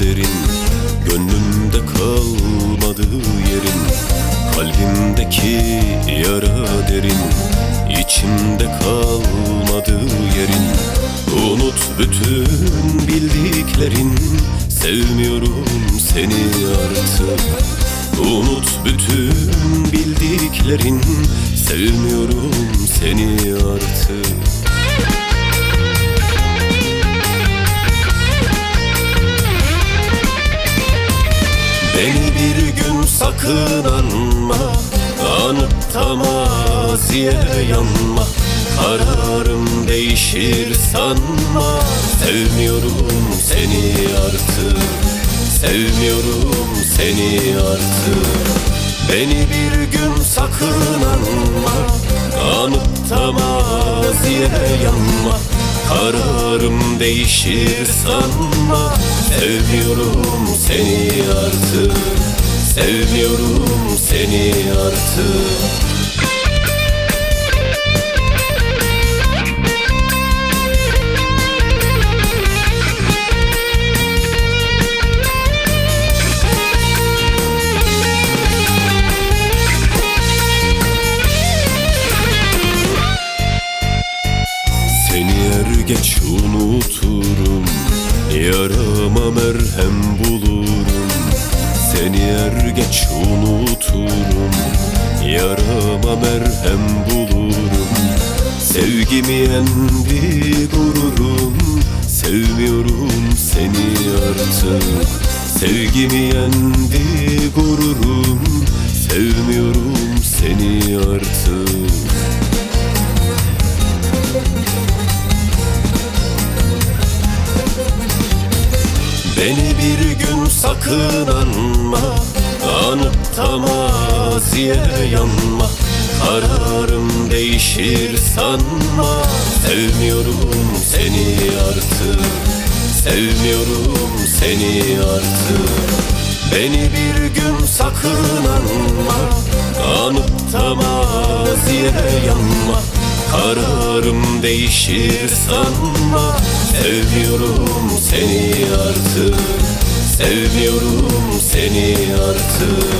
Derin Gönlümde kalmadı yerin Kalbimdeki yara derin İçimde kalmadı yerin. Unut bütün bildiklerin Sevmiyorum seni artık. Unut bütün bildiklerin Sevmiyorum seni artık Beni bir gün sakın anma Anıp da maziye yanma. Kararım değişir sanma. Sevmiyorum seni artık Sevmiyorum seni artık. Beni bir gün sakın anma Anıp da maziye yanma. Kararım değişir sanma. Sevmiyorum seni artık Sevmiyorum seni artık. Er geç unuturum Yarama merhem bulurum Seni er geç unuturum. Yarama merhem bulurum. Sevgimi yendi gururum. Sevmiyorum seni artık. Sevgimi yendi gururum. Sevmiyorum seni artık Beni bir gün sakın anma Anıp da maziye yanma. Kararım değişir sanma. Sevmiyorum seni artık Sevmiyorum seni artık. Beni bir gün sakın anma Anıp da maziye yanma. Kararım değişir sanma. Sevmiyorum seni artık. Sevmiyorum seni artık